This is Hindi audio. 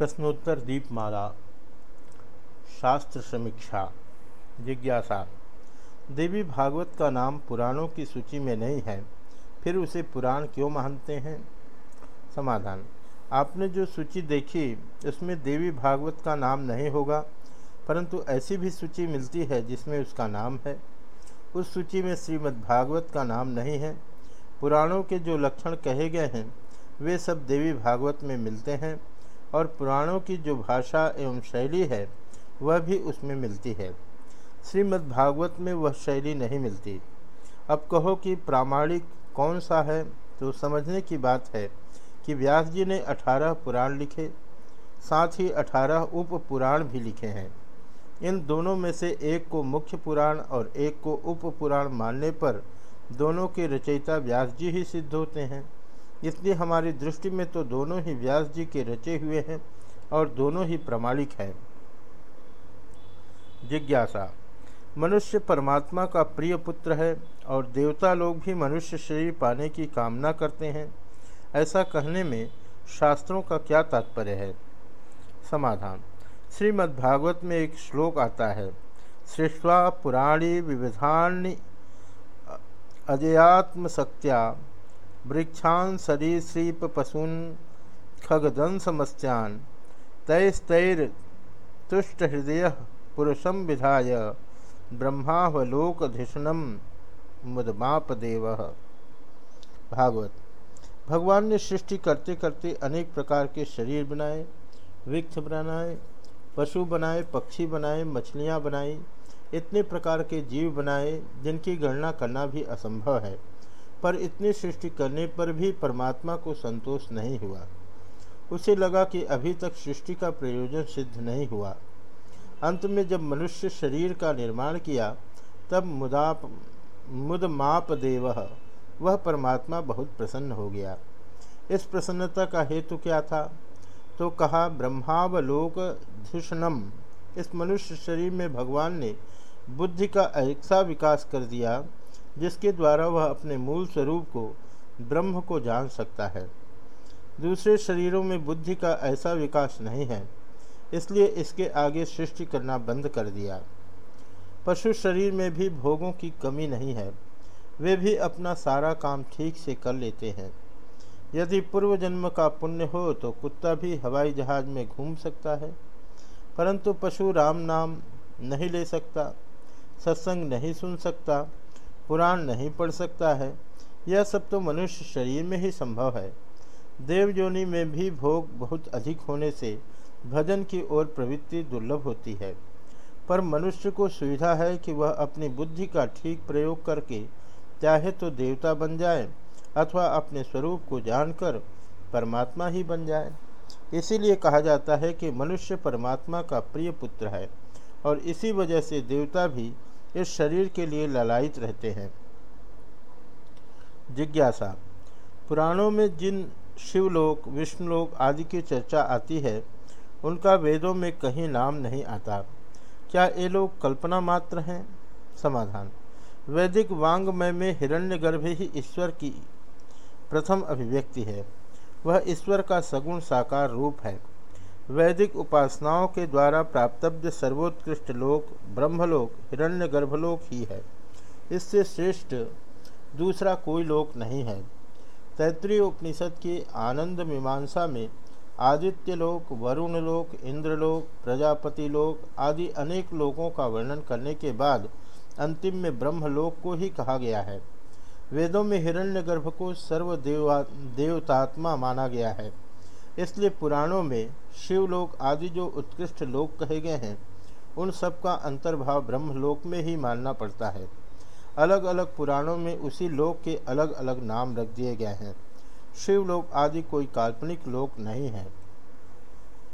प्रश्नोत्तर दीपमाला शास्त्र समीक्षा जिज्ञासा। देवी भागवत का नाम पुराणों की सूची में नहीं है, फिर उसे पुराण क्यों मानते हैं? समाधान। आपने जो सूची देखी, उसमें देवी भागवत का नाम नहीं होगा, परंतु ऐसी भी सूची मिलती है जिसमें उसका नाम है। उस सूची में श्रीमद् भागवत का नाम नहीं है। पुराणों के जो लक्षण कहे गए हैं, वे सब देवी भागवत में मिलते हैं। और पुराणों की जो भाषा एवं शैली है, वह भी उसमें मिलती है। श्रीमद् भागवत में वह शैली नहीं मिलती। अब कहो कि प्रामाणिक कौन सा है तो समझने की बात है कि व्यास जी ने अठारह पुराण लिखे, साथ ही अठारह उप पुराण भी लिखे हैं। इन दोनों में से एक को मुख्य पुराण और एक को उप पुराण मानने पर दोनों के रचयिता व्यास जी ही सिद्ध होते हैं। इसलिए हमारी दृष्टि में तो दोनों ही व्यास जी के रचे हुए हैं और दोनों ही प्रमाणिक हैं। जिज्ञासा। मनुष्य परमात्मा का प्रिय पुत्र है और देवता लोग भी मनुष्य शरीर पाने की कामना करते हैं। ऐसा कहने में शास्त्रों का क्या तात्पर्य है? समाधान। श्रीमद्भागवत में एक श्लोक आता है। सृष्वा पुराणी विविधान्य अजयात्मशक्त्या वृक्षान सरीसृप पशून खगदंसमस्यान हृदय पुरुषम विधाय ब्रह्मावलोकधिषणम मुदमापदेव। भागवत। भगवान ने सृष्टि करते करते अनेक प्रकार के शरीर बनाए, वृक्ष बनाए, पशु बनाए, पक्षी बनाए, मछलियाँ बनाई, इतने प्रकार के जीव बनाए, जिनकी गणना करना भी असंभव है। पर इतनी सृष्टि करने पर भी परमात्मा को संतोष नहीं हुआ। उसे लगा कि अभी तक सृष्टि का प्रयोजन सिद्ध नहीं हुआ। अंत में जब मनुष्य शरीर का निर्माण किया, तब मुदाप मुदमाप देव वह परमात्मा बहुत प्रसन्न हो गया। इस प्रसन्नता का हेतु क्या था? तो कहा, ब्रह्मावलोक धूषणम। इस मनुष्य शरीर में भगवान ने बुद्धि का ऐसा विकास कर दिया जिसके द्वारा वह अपने मूल स्वरूप को, ब्रह्म को जान सकता है। दूसरे शरीरों में बुद्धि का ऐसा विकास नहीं है, इसलिए इसके आगे सृष्टि करना बंद कर दिया। पशु शरीर में भी भोगों की कमी नहीं है, वे भी अपना सारा काम ठीक से कर लेते हैं। यदि पूर्व जन्म का पुण्य हो तो कुत्ता भी हवाई जहाज़ में घूम सकता है, परंतु पशु राम नाम नहीं ले सकता, सत्संग नहीं सुन सकता पुराण नहीं पढ़ सकता है। यह सब तो मनुष्य शरीर में ही संभव है। देव योनि में भी भोग बहुत अधिक होने से भजन की ओर प्रवृत्ति दुर्लभ होती है। पर मनुष्य को सुविधा है कि वह अपनी बुद्धि का ठीक प्रयोग करके चाहे तो देवता बन जाए अथवा अपने स्वरूप को जानकर परमात्मा ही बन जाए। इसीलिए कहा जाता है कि मनुष्य परमात्मा का प्रिय पुत्र है और इसी वजह से देवता भी इस शरीर के लिए ललायित रहते हैं। जिज्ञासा। पुराणों में जिन शिवलोक, विष्णुलोक आदि की चर्चा आती है, उनका वेदों में कहीं नाम नहीं आता। क्या ये लोग कल्पना मात्र हैं? समाधान। वैदिक वांग्मय में हिरण्यगर्भ ही ईश्वर की प्रथम अभिव्यक्ति है। वह ईश्वर का सगुण साकार रूप है। वैदिक उपासनाओं के द्वारा प्राप्तव्य सर्वोत्कृष्ट लोक ब्रह्मलोक हिरण्य गर्भलोक ही है। इससे श्रेष्ठ दूसरा कोई लोक नहीं है। तैतृय उपनिषद की आनंद मीमांसा में आदित्य लोक, वरुण लोक इंद्रलोक प्रजापति लोक आदि अनेक लोकों का वर्णन करने के बाद अंतिम में ब्रह्मलोक को ही कहा गया है। वेदों में हिरण्यगर्भ को सर्वदेवा, देवतात्मा माना गया है। इसलिए पुराणों में शिवलोक आदि जो उत्कृष्ट लोक कहे गए हैं, उन सब का अंतर्भाव ब्रह्मलोक में ही मानना पड़ता है। अलग अलग पुराणों में उसी लोक के अलग अलग नाम रख दिए गए हैं। शिवलोक आदि कोई काल्पनिक लोक नहीं है।